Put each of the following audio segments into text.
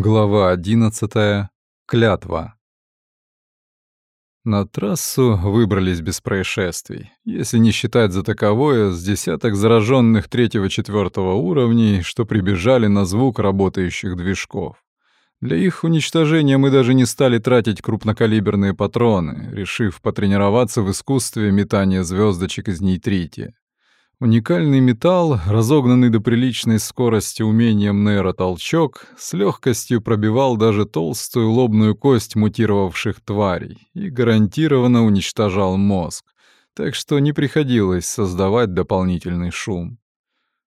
Глава 11. Клятва. На трассу выбрались без происшествий, если не считать за таковое с десяток зараженных третьего-четвертого уровней, что прибежали на звук работающих движков. Для их уничтожения мы даже не стали тратить крупнокалиберные патроны, решив потренироваться в искусстве метания звездочек из нейтрития. Уникальный металл, разогнанный до приличной скорости умением нейротолчок, с легкостью пробивал даже толстую лобную кость мутировавших тварей и гарантированно уничтожал мозг, так что не приходилось создавать дополнительный шум.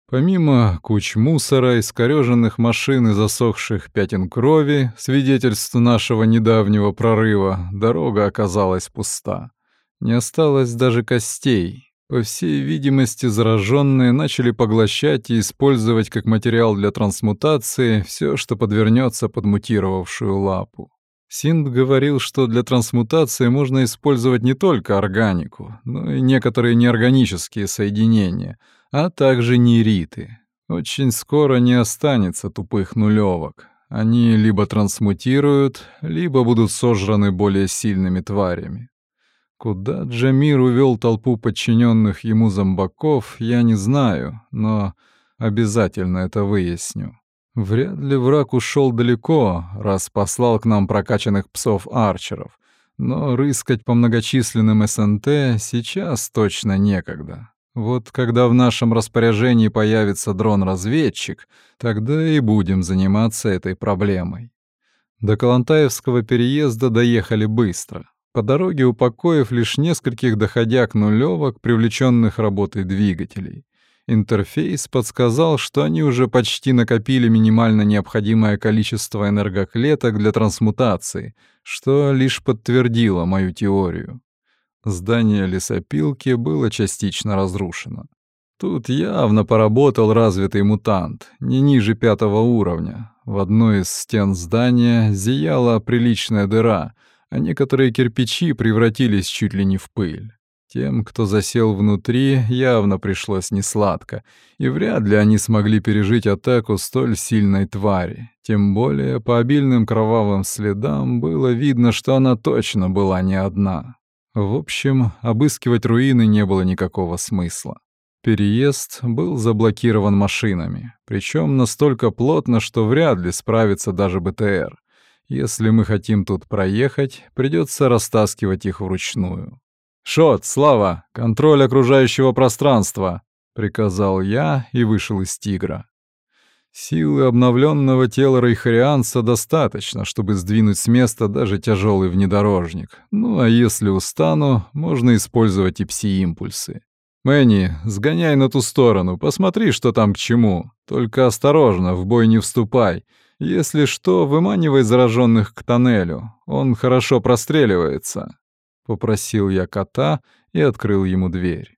Помимо куч мусора, искорёженных машин и засохших пятен крови, свидетельств нашего недавнего прорыва, дорога оказалась пуста. Не осталось даже костей, по всей видимости, зараженные начали поглощать и использовать как материал для трансмутации все, что подвернется под мутировавшую лапу. Синд говорил, что для трансмутации можно использовать не только органику, но и некоторые неорганические соединения, а также нейриты. Очень скоро не останется тупых нулевок. Они либо трансмутируют, либо будут сожраны более сильными тварями. Куда Джамир увел толпу подчиненных ему зомбаков, я не знаю, но обязательно это выясню. Вряд ли враг ушел далеко, раз послал к нам прокачанных псов-арчеров, но рыскать по многочисленным СНТ сейчас точно некогда. Вот когда в нашем распоряжении появится дрон-разведчик, тогда и будем заниматься этой проблемой. До Калантаевского переезда доехали быстро по дороге упокоив лишь нескольких доходяг нулевок, привлеченных работой двигателей. Интерфейс подсказал, что они уже почти накопили минимально необходимое количество энергоклеток для трансмутации, что лишь подтвердило мою теорию. Здание лесопилки было частично разрушено. Тут явно поработал развитый мутант, не ниже пятого уровня. В одной из стен здания зияла приличная дыра — а некоторые кирпичи превратились чуть ли не в пыль. Тем, кто засел внутри, явно пришлось несладко, и вряд ли они смогли пережить атаку столь сильной твари. Тем более по обильным кровавым следам было видно, что она точно была не одна. В общем, обыскивать руины не было никакого смысла. Переезд был заблокирован машинами, причем настолько плотно, что вряд ли справится даже БТР. Если мы хотим тут проехать, придется растаскивать их вручную. «Шот, Слава, контроль окружающего пространства!» — приказал я и вышел из «Тигра». Силы обновленного тела Рейхарианца достаточно, чтобы сдвинуть с места даже тяжелый внедорожник. Ну а если устану, можно использовать и пси-импульсы. «Мэнни, сгоняй на ту сторону, посмотри, что там к чему. Только осторожно, в бой не вступай. Если что, выманивай зараженных к тоннелю. Он хорошо простреливается. Попросил я кота и открыл ему дверь.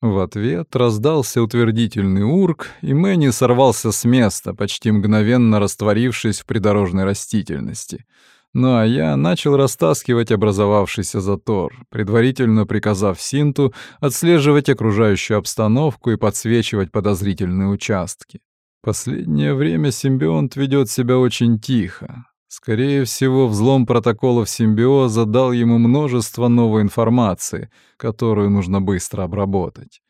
В ответ раздался утвердительный урк, и Мэнни сорвался с места, почти мгновенно растворившись в придорожной растительности. Ну а я начал растаскивать образовавшийся затор, предварительно приказав Синту отслеживать окружающую обстановку и подсвечивать подозрительные участки. Последнее время симбионт ведет себя очень тихо. Скорее всего, взлом протоколов симбиоза дал ему множество новой информации, которую нужно быстро обработать.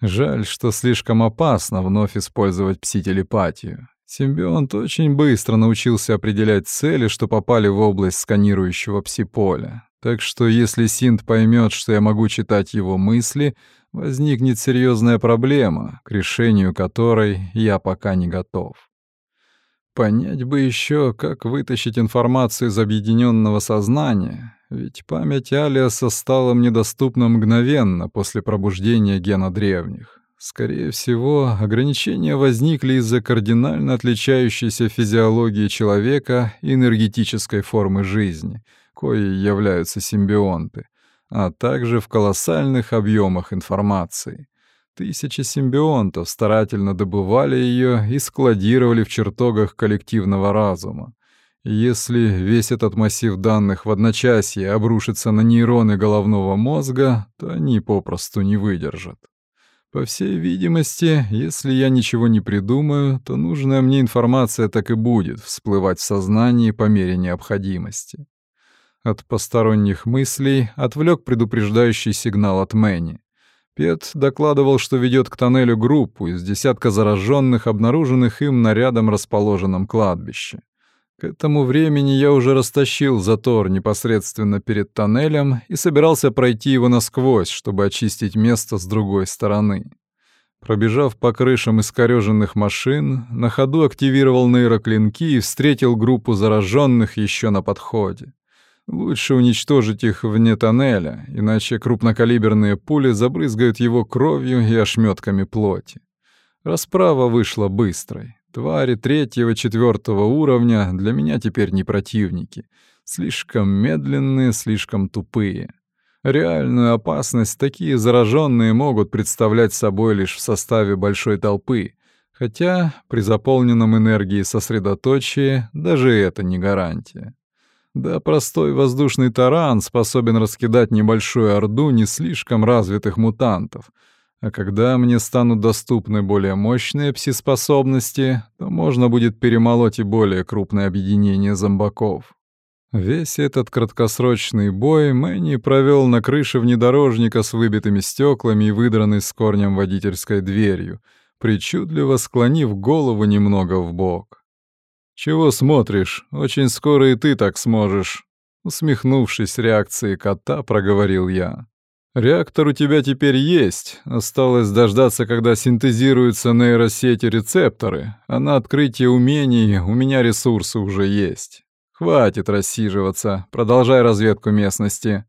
Жаль, что слишком опасно вновь использовать пси-телепатию. Симбионт очень быстро научился определять цели, что попали в область сканирующего пси-поля. Так что если Синт поймет, что я могу читать его мысли, возникнет серьезная проблема, к решению которой я пока не готов. Понять бы еще, как вытащить информацию из объединенного сознания, ведь память Алиаса стала мне доступна мгновенно после пробуждения гена древних. Скорее всего, ограничения возникли из-за кардинально отличающейся физиологии человека и энергетической формы жизни, коей являются симбионты, а также в колоссальных объемах информации. Тысячи симбионтов старательно добывали ее и складировали в чертогах коллективного разума. Если весь этот массив данных в одночасье обрушится на нейроны головного мозга, то они попросту не выдержат. По всей видимости, если я ничего не придумаю, то нужная мне информация так и будет всплывать в сознании по мере необходимости. От посторонних мыслей отвлек предупреждающий сигнал от Мэнни. Пет докладывал, что ведет к тоннелю группу из десятка зараженных, обнаруженных им на рядом расположенном кладбище. К этому времени я уже растащил затор непосредственно перед тоннелем и собирался пройти его насквозь, чтобы очистить место с другой стороны. Пробежав по крышам искорёженных машин, на ходу активировал нейроклинки и встретил группу зараженных еще на подходе. Лучше уничтожить их вне тоннеля, иначе крупнокалиберные пули забрызгают его кровью и ошметками плоти. Расправа вышла быстрой. Твари третьего-четвертого уровня для меня теперь не противники. Слишком медленные, слишком тупые. Реальную опасность такие зараженные могут представлять собой лишь в составе большой толпы, хотя при заполненном энергией сосредоточии даже это не гарантия. Да простой воздушный таран способен раскидать небольшую орду не слишком развитых мутантов — а когда мне станут доступны более мощные пси-способности, то можно будет перемолоть и более крупное объединение зомбаков. Весь этот краткосрочный бой Мэнни провел на крыше внедорожника с выбитыми стеклами и выдранной с корнем водительской дверью, причудливо склонив голову немного в бок. «Чего смотришь? Очень скоро и ты так сможешь», — усмехнувшись реакции кота, проговорил я. Реактор у тебя теперь есть. Осталось дождаться, когда синтезируются нейросети-рецепторы, а на открытие умений у меня ресурсы уже есть. Хватит рассиживаться, продолжай разведку местности.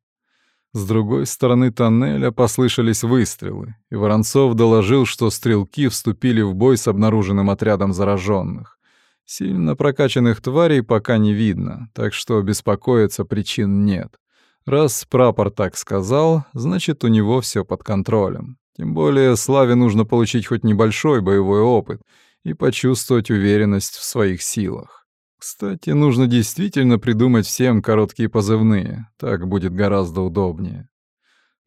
С другой стороны тоннеля послышались выстрелы, и Воронцов доложил, что стрелки вступили в бой с обнаруженным отрядом зараженных. Сильно прокачанных тварей пока не видно, так что беспокоиться причин нет. Раз прапор так сказал, значит, у него все под контролем. Тем более Славе нужно получить хоть небольшой боевой опыт и почувствовать уверенность в своих силах. Кстати, нужно действительно придумать всем короткие позывные, так будет гораздо удобнее.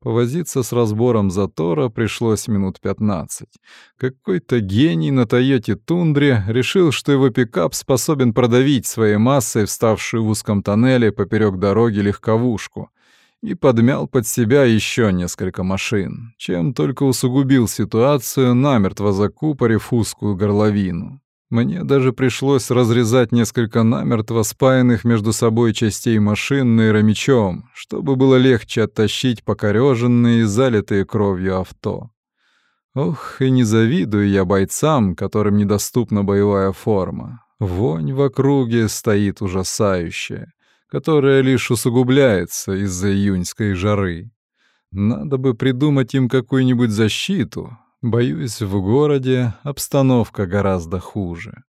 Повозиться с разбором затора пришлось минут 15. Какой-то гений на Тойоте Тундре решил, что его пикап способен продавить своей массой вставшую в узком тоннеле поперек дороги легковушку и подмял под себя еще несколько машин, чем только усугубил ситуацию, намертво закупорив узкую горловину. Мне даже пришлось разрезать несколько намертво спаянных между собой частей машин нейромечом, чтобы было легче оттащить покорёженные и залитые кровью авто. Ох, и не завидую я бойцам, которым недоступна боевая форма. Вонь в округе стоит ужасающая, которая лишь усугубляется из-за июньской жары. Надо бы придумать им какую-нибудь защиту, Боюсь, в городе обстановка гораздо хуже.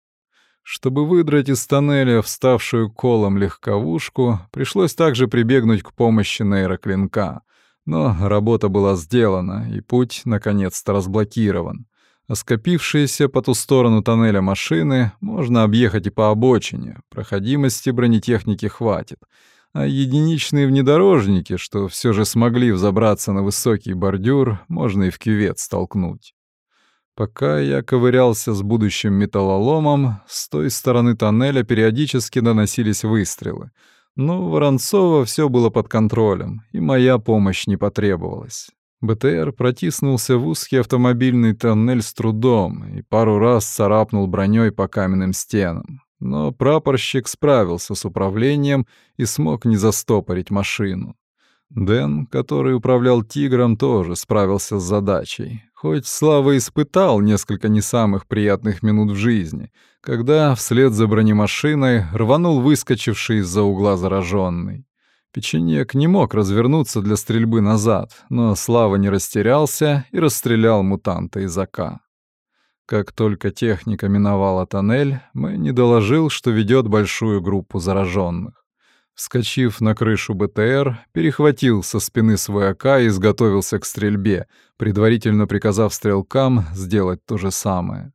Чтобы выдрать из тоннеля вставшую колом легковушку, пришлось также прибегнуть к помощи нейроклинка. Но работа была сделана, и путь наконец-то разблокирован. А скопившиеся по ту сторону тоннеля машины можно объехать и по обочине, проходимости бронетехники хватит — а единичные внедорожники, что все же смогли взобраться на высокий бордюр, можно и в кювет столкнуть. Пока я ковырялся с будущим металлоломом, с той стороны тоннеля периодически доносились выстрелы. Но Воронцова все было под контролем, и моя помощь не потребовалась. БТР протиснулся в узкий автомобильный тоннель с трудом и пару раз царапнул броней по каменным стенам. Но прапорщик справился с управлением и смог не застопорить машину. Дэн, который управлял «Тигром», тоже справился с задачей. Хоть Слава испытал несколько не самых приятных минут в жизни, когда вслед за бронемашиной рванул выскочивший из-за угла зараженный. Печенек не мог развернуться для стрельбы назад, но Слава не растерялся и расстрелял мутанта из АК. Как только техника миновала тоннель, Мэнни доложил, что ведет большую группу зараженных. Вскочив на крышу БТР, перехватил со спины свой АК и изготовился к стрельбе, предварительно приказав стрелкам сделать то же самое.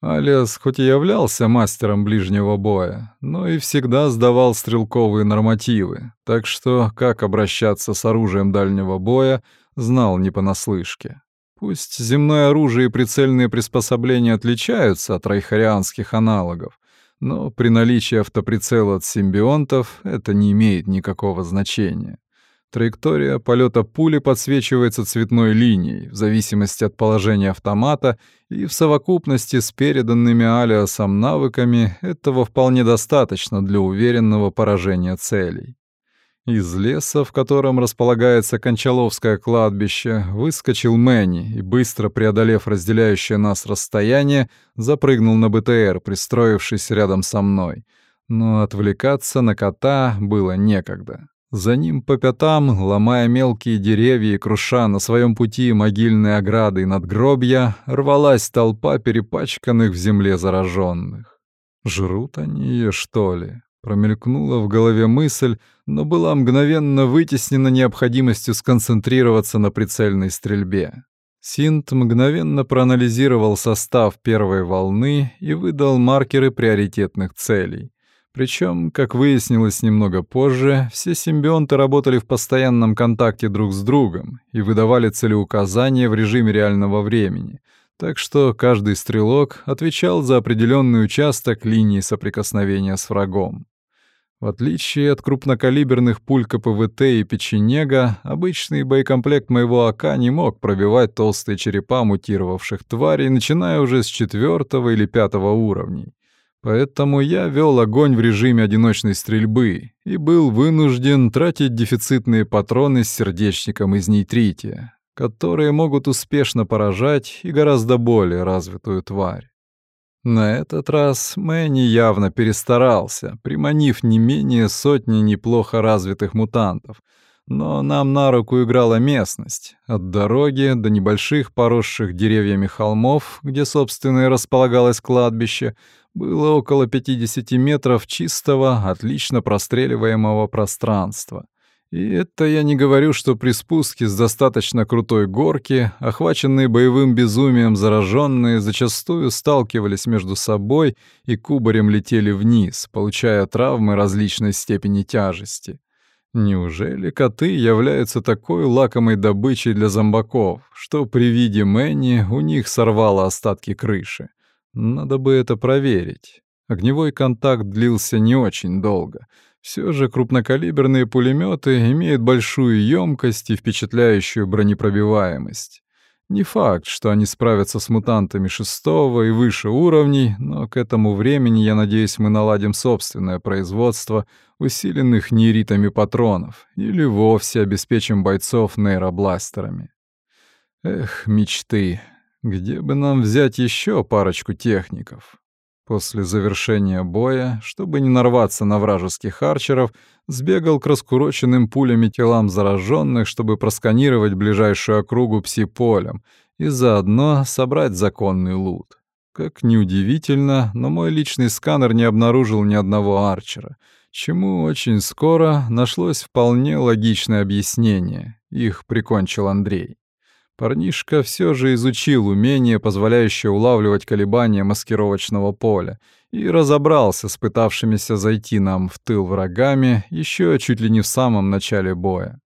Алиас хоть и являлся мастером ближнего боя, но и всегда сдавал стрелковые нормативы, так что как обращаться с оружием дальнего боя знал не понаслышке. Пусть земное оружие и прицельные приспособления отличаются от райхарианских аналогов, но при наличии автоприцела от симбионтов это не имеет никакого значения. Траектория полета пули подсвечивается цветной линией в зависимости от положения автомата, и в совокупности с переданными алиасом навыками этого вполне достаточно для уверенного поражения целей. Из леса, в котором располагается Кончаловское кладбище, выскочил Мэнни и, быстро преодолев разделяющее нас расстояние, запрыгнул на БТР, пристроившись рядом со мной. Но отвлекаться на кота было некогда. За ним по пятам, ломая мелкие деревья и круша на своем пути могильные ограды и надгробья, рвалась толпа перепачканных в земле зараженных. Жрут они ее, что ли? Промелькнула в голове мысль, но была мгновенно вытеснена необходимостью сконцентрироваться на прицельной стрельбе. Синт мгновенно проанализировал состав первой волны и выдал маркеры приоритетных целей. Причем, как выяснилось немного позже, все симбионты работали в постоянном контакте друг с другом и выдавали целеуказания в режиме реального времени — так что каждый стрелок отвечал за определенный участок линии соприкосновения с врагом. В отличие от крупнокалиберных пуль КПВТ и печенега, обычный боекомплект моего АК не мог пробивать толстые черепа мутировавших тварей, начиная уже с четвертого или пятого уровней. Поэтому я вел огонь в режиме одиночной стрельбы и был вынужден тратить дефицитные патроны с сердечником из нейтрития, которые могут успешно поражать и гораздо более развитую тварь. На этот раз Мэнни явно перестарался, приманив не менее сотни неплохо развитых мутантов. Но нам на руку играла местность. От дороги до небольших поросших деревьями холмов, где, собственно, и располагалось кладбище, было около 50 метров чистого, отлично простреливаемого пространства. И это я не говорю, что при спуске с достаточно крутой горки, охваченные боевым безумием зараженные, зачастую сталкивались между собой и кубарем летели вниз, получая травмы различной степени тяжести. Неужели коты являются такой лакомой добычей для зомбаков, что при виде Мэнни у них сорвало остатки крыши? Надо бы это проверить. Огневой контакт длился не очень долго — все же крупнокалиберные пулеметы имеют большую емкость и впечатляющую бронепробиваемость. Не факт, что они справятся с мутантами шестого и выше уровней, но к этому времени, я надеюсь, мы наладим собственное производство усиленных нейритами патронов или вовсе обеспечим бойцов нейробластерами. Эх, мечты. Где бы нам взять еще парочку техников? После завершения боя, чтобы не нарваться на вражеских арчеров, сбегал к раскуроченным пулями телам зараженных, чтобы просканировать ближайшую округу пси-полем и заодно собрать законный лут. Как неудивительно, но мой личный сканер не обнаружил ни одного арчера, чему очень скоро нашлось вполне логичное объяснение. Их прикончил Андрей. Парнишка все же изучил умение, позволяющее улавливать колебания маскировочного поля, и разобрался с пытавшимися зайти нам в тыл врагами еще чуть ли не в самом начале боя.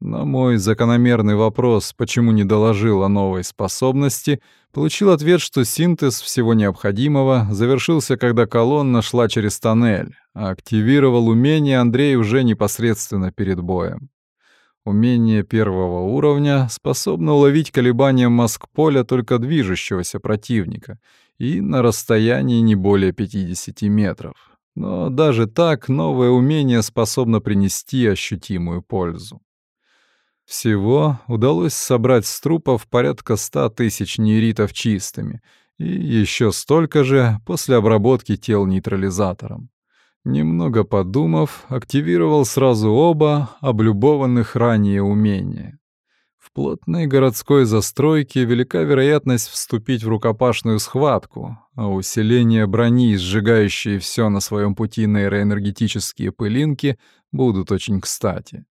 На мой закономерный вопрос, почему не доложил о новой способности, получил ответ, что синтез всего необходимого завершился, когда колонна шла через тоннель, а активировал умение Андрей уже непосредственно перед боем. Умение первого уровня способно уловить колебания маск-поля только движущегося противника и на расстоянии не более 50 метров. Но даже так новое умение способно принести ощутимую пользу. Всего удалось собрать с трупов порядка 100 тысяч нейритов чистыми и еще столько же после обработки тел нейтрализатором. Немного подумав, активировал сразу оба облюбованных ранее умения. В плотной городской застройке велика вероятность вступить в рукопашную схватку, а усиление брони, сжигающие все на своем пути нейроэнергетические пылинки, будут очень кстати.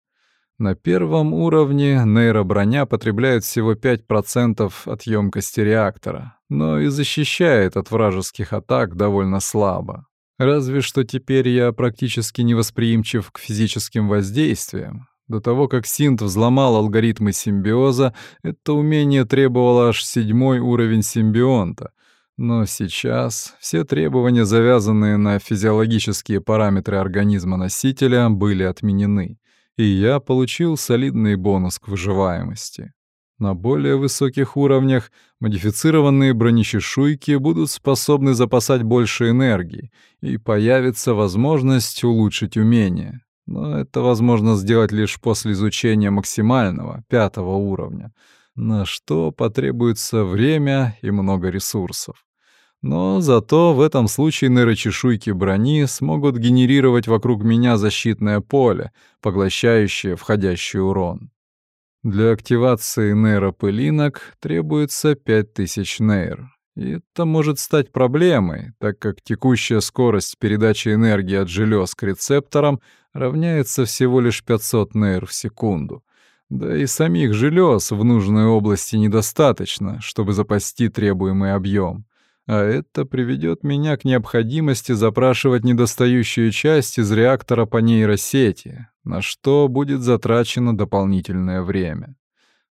На первом уровне нейроброня потребляет всего 5% от емкости реактора, но и защищает от вражеских атак довольно слабо. Разве что теперь я практически невосприимчив к физическим воздействиям. До того, как Синт взломал алгоритмы симбиоза, это умение требовало аж седьмой уровень симбионта. Но сейчас все требования, завязанные на физиологические параметры организма носителя, были отменены, и я получил солидный бонус к выживаемости. На более высоких уровнях модифицированные бронечешуйки будут способны запасать больше энергии, и появится возможность улучшить умение. Но это возможно сделать лишь после изучения максимального, пятого уровня, на что потребуется время и много ресурсов. Но зато в этом случае нейрочешуйки брони смогут генерировать вокруг меня защитное поле, поглощающее входящий урон. Для активации нейропылинок требуется 5000 нейр. И это может стать проблемой, так как текущая скорость передачи энергии от желез к рецепторам равняется всего лишь 500 нейр в секунду. Да и самих желез в нужной области недостаточно, чтобы запасти требуемый объем. А это приведет меня к необходимости запрашивать недостающую часть из реактора по нейросети, на что будет затрачено дополнительное время.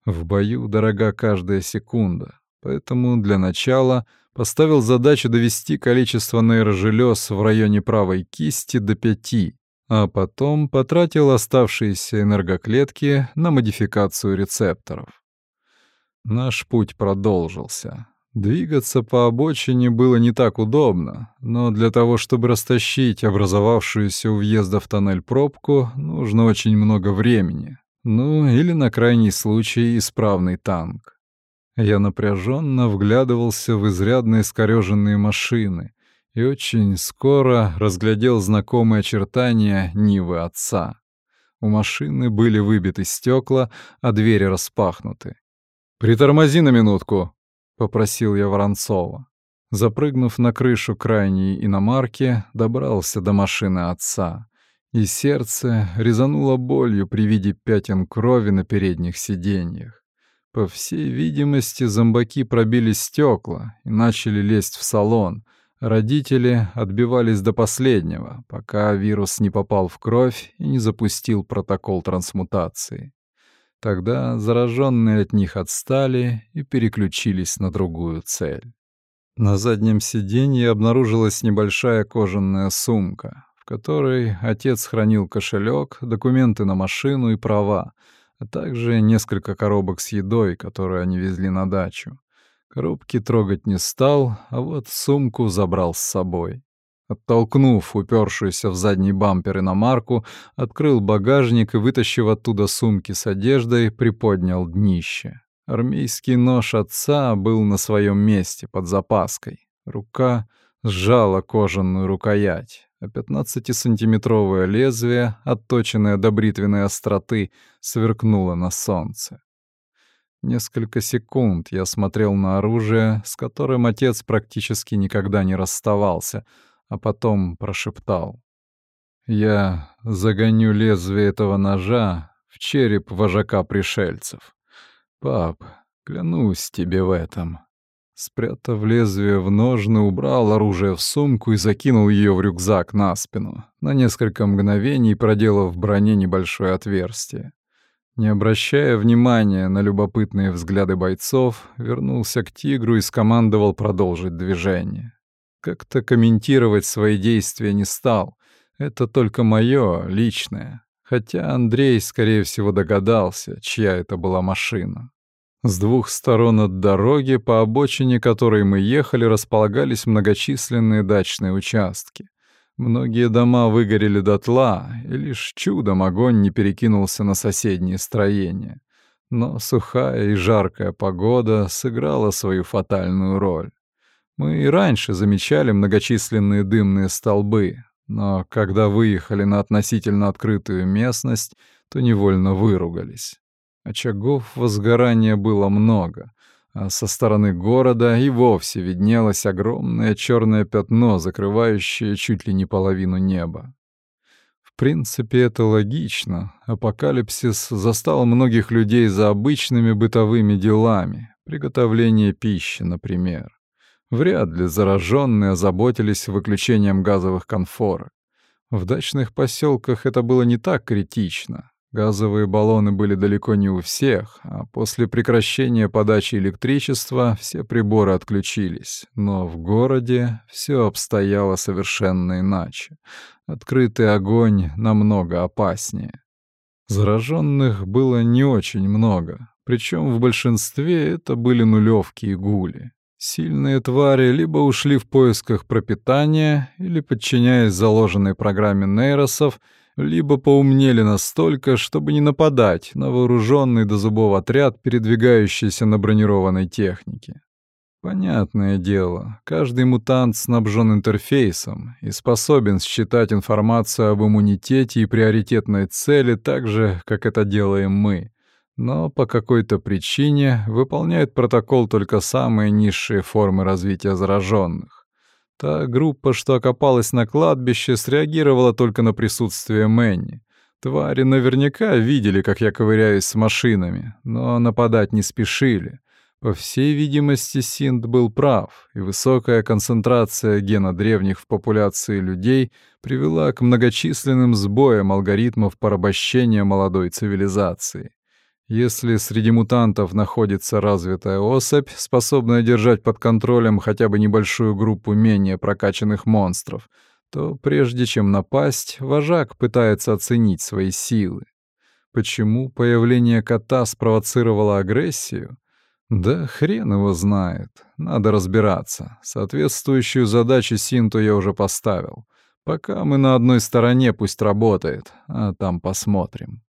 В бою дорога каждая секунда, поэтому для начала поставил задачу довести количество нейрожелез в районе правой кисти до пяти, а потом потратил оставшиеся энергоклетки на модификацию рецепторов. Наш путь продолжился. Двигаться по обочине было не так удобно, но для того, чтобы растащить образовавшуюся у въезда в тоннель пробку, нужно очень много времени. Ну, или на крайний случай исправный танк. Я напряженно вглядывался в изрядно искорёженные машины и очень скоро разглядел знакомые очертания Нивы отца. У машины были выбиты стекла, а двери распахнуты. «Притормози на минутку», попросил я Воронцова. Запрыгнув на крышу крайней иномарки, добрался до машины отца. И сердце резануло болью при виде пятен крови на передних сиденьях. По всей видимости, зомбаки пробили стекла и начали лезть в салон. Родители отбивались до последнего, пока вирус не попал в кровь и не запустил протокол трансмутации. Тогда зараженные от них отстали и переключились на другую цель. На заднем сиденье обнаружилась небольшая кожаная сумка, в которой отец хранил кошелек, документы на машину и права, а также несколько коробок с едой, которые они везли на дачу. Коробки трогать не стал, а вот сумку забрал с собой. Оттолкнув упершуюся в задний бампер иномарку, открыл багажник и, вытащив оттуда сумки с одеждой, приподнял днище. Армейский нож отца был на своем месте, под запаской. Рука сжала кожаную рукоять, а 15-сантиметровое лезвие, отточенное до бритвенной остроты, сверкнуло на солнце. Несколько секунд я смотрел на оружие, с которым отец практически никогда не расставался — а потом прошептал. «Я загоню лезвие этого ножа в череп вожака пришельцев. Пап, клянусь тебе в этом». Спрятав лезвие в ножны, убрал оружие в сумку и закинул ее в рюкзак на спину, на несколько мгновений проделав в броне небольшое отверстие. Не обращая внимания на любопытные взгляды бойцов, вернулся к тигру и скомандовал продолжить движение. Как-то комментировать свои действия не стал. Это только мое, личное. Хотя Андрей, скорее всего, догадался, чья это была машина. С двух сторон от дороги, по обочине которой мы ехали, располагались многочисленные дачные участки. Многие дома выгорели дотла, и лишь чудом огонь не перекинулся на соседние строения. Но сухая и жаркая погода сыграла свою фатальную роль. Мы и раньше замечали многочисленные дымные столбы, но когда выехали на относительно открытую местность, то невольно выругались. Очагов возгорания было много, а со стороны города и вовсе виднелось огромное черное пятно, закрывающее чуть ли не половину неба. В принципе, это логично. Апокалипсис застал многих людей за обычными бытовыми делами, приготовление пищи, например. Вряд ли зараженные озаботились выключением газовых конфорок. В дачных поселках это было не так критично. Газовые баллоны были далеко не у всех, а после прекращения подачи электричества все приборы отключились. Но в городе все обстояло совершенно иначе. Открытый огонь намного опаснее. Зараженных было не очень много, причем в большинстве это были нулевки и гули. Сильные твари либо ушли в поисках пропитания, или, подчиняясь заложенной программе нейросов, либо поумнели настолько, чтобы не нападать на вооруженный до зубов отряд, передвигающийся на бронированной технике. Понятное дело, каждый мутант снабжен интерфейсом и способен считать информацию об иммунитете и приоритетной цели так же, как это делаем мы, но по какой-то причине выполняет протокол только самые низшие формы развития зараженных. Та группа, что окопалась на кладбище, среагировала только на присутствие Мэнни. Твари наверняка видели, как я ковыряюсь с машинами, но нападать не спешили. По всей видимости, Синд был прав, и высокая концентрация гена древних в популяции людей привела к многочисленным сбоям алгоритмов порабощения молодой цивилизации. Если среди мутантов находится развитая особь, способная держать под контролем хотя бы небольшую группу менее прокачанных монстров, то прежде чем напасть, вожак пытается оценить свои силы. Почему появление кота спровоцировало агрессию? Да хрен его знает. Надо разбираться. Соответствующую задачу Синту я уже поставил. Пока мы на одной стороне, пусть работает, а там посмотрим.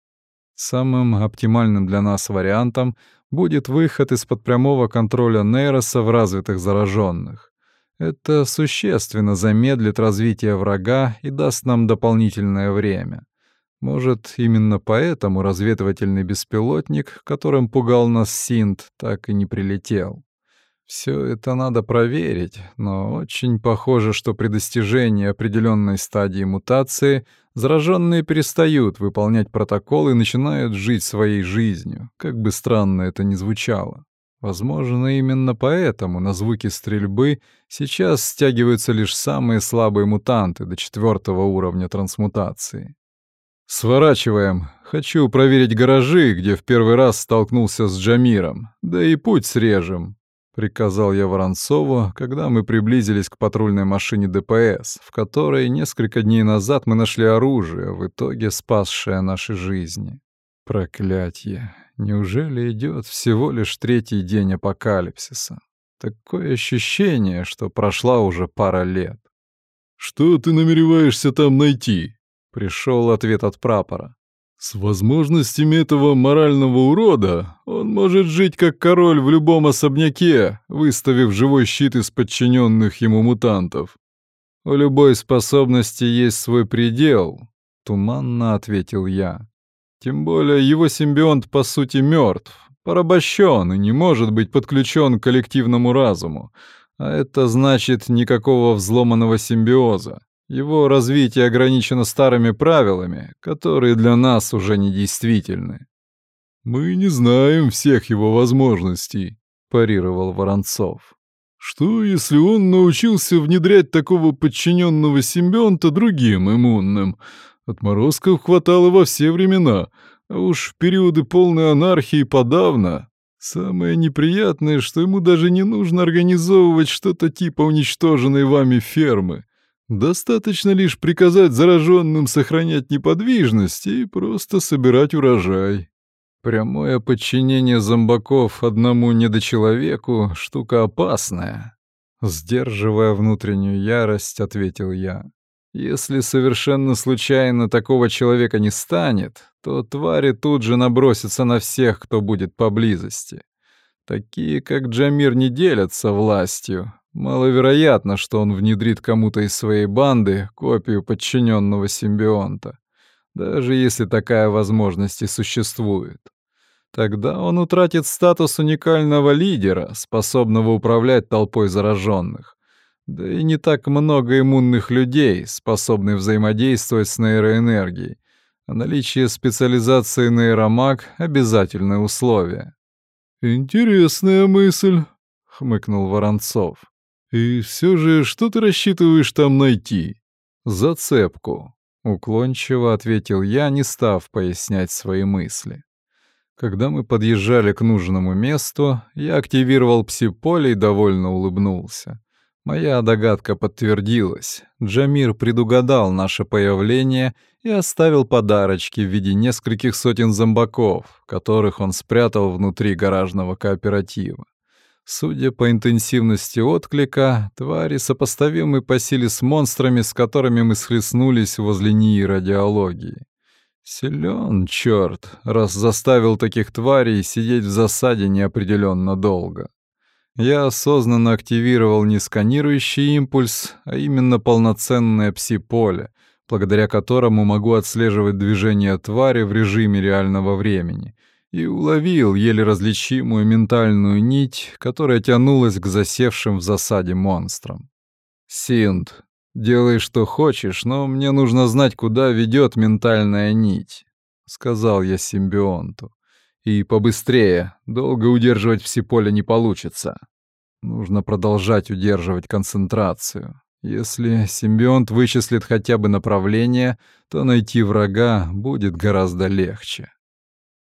Самым оптимальным для нас вариантом будет выход из-под прямого контроля нейроса в развитых зараженных. Это существенно замедлит развитие врага и даст нам дополнительное время. Может, именно поэтому разведывательный беспилотник, которым пугал нас Синт, так и не прилетел. Все это надо проверить, но очень похоже, что при достижении определенной стадии мутации зараженные перестают выполнять протокол и начинают жить своей жизнью, как бы странно это ни звучало. Возможно, именно поэтому на звуки стрельбы сейчас стягиваются лишь самые слабые мутанты до четвертого уровня трансмутации. «Сворачиваем. Хочу проверить гаражи, где в первый раз столкнулся с Джамиром. Да и путь срежем», — приказал я Воронцову, когда мы приблизились к патрульной машине ДПС, в которой несколько дней назад мы нашли оружие, в итоге спасшее наши жизни. Проклятье. Неужели идет всего лишь третий день апокалипсиса? Такое ощущение, что прошла уже пара лет. «Что ты намереваешься там найти?» — пришел ответ от прапора. С возможностями этого морального урода он может жить как король в любом особняке, выставив живой щит из подчиненных ему мутантов. У любой способности есть свой предел, туманно ответил я. Тем более его симбионт по сути мертв, порабощен и не может быть подключен к коллективному разуму, а это значит никакого взломанного симбиоза. Его развитие ограничено старыми правилами, которые для нас уже не действительны. «Мы не знаем всех его возможностей», — парировал Воронцов. «Что, если он научился внедрять такого подчиненного симбионта другим иммунным? Отморозков хватало во все времена, а уж в периоды полной анархии подавно. Самое неприятное, что ему даже не нужно организовывать что-то типа уничтоженной вами фермы. Достаточно лишь приказать зараженным сохранять неподвижность и просто собирать урожай. Прямое подчинение зомбаков одному недочеловеку — штука опасная. Сдерживая внутреннюю ярость, ответил я. Если совершенно случайно такого человека не станет, то твари тут же набросятся на всех, кто будет поблизости. Такие, как Джамир, не делятся властью, Маловероятно, что он внедрит кому-то из своей банды копию подчиненного симбионта, даже если такая возможность и существует. Тогда он утратит статус уникального лидера, способного управлять толпой зараженных. Да и не так много иммунных людей, способных взаимодействовать с нейроэнергией. А наличие специализации нейромаг — обязательное условие. «Интересная мысль», — хмыкнул Воронцов. И все же, что ты рассчитываешь там найти? Зацепку. — уклончиво ответил я, не став пояснять свои мысли. Когда мы подъезжали к нужному месту, я активировал пси-поле и довольно улыбнулся. Моя догадка подтвердилась. Джамир предугадал наше появление и оставил подарочки в виде нескольких сотен зомбаков, которых он спрятал внутри гаражного кооператива. Судя по интенсивности отклика, твари сопоставимы по силе с монстрами, с которыми мы схлестнулись возле НИИ радиологии. Силен, черт, раз заставил таких тварей сидеть в засаде неопределенно долго. Я осознанно активировал не сканирующий импульс, а именно полноценное пси-поле, благодаря которому могу отслеживать движение твари в режиме реального времени, и уловил еле различимую ментальную нить, которая тянулась к засевшим в засаде монстрам. «Синт, делай что хочешь, но мне нужно знать, куда ведет ментальная нить», — сказал я симбионту. И побыстрее, долго удерживать все поле не получится. Нужно продолжать удерживать концентрацию. Если симбионт вычислит хотя бы направление, то найти врага будет гораздо легче.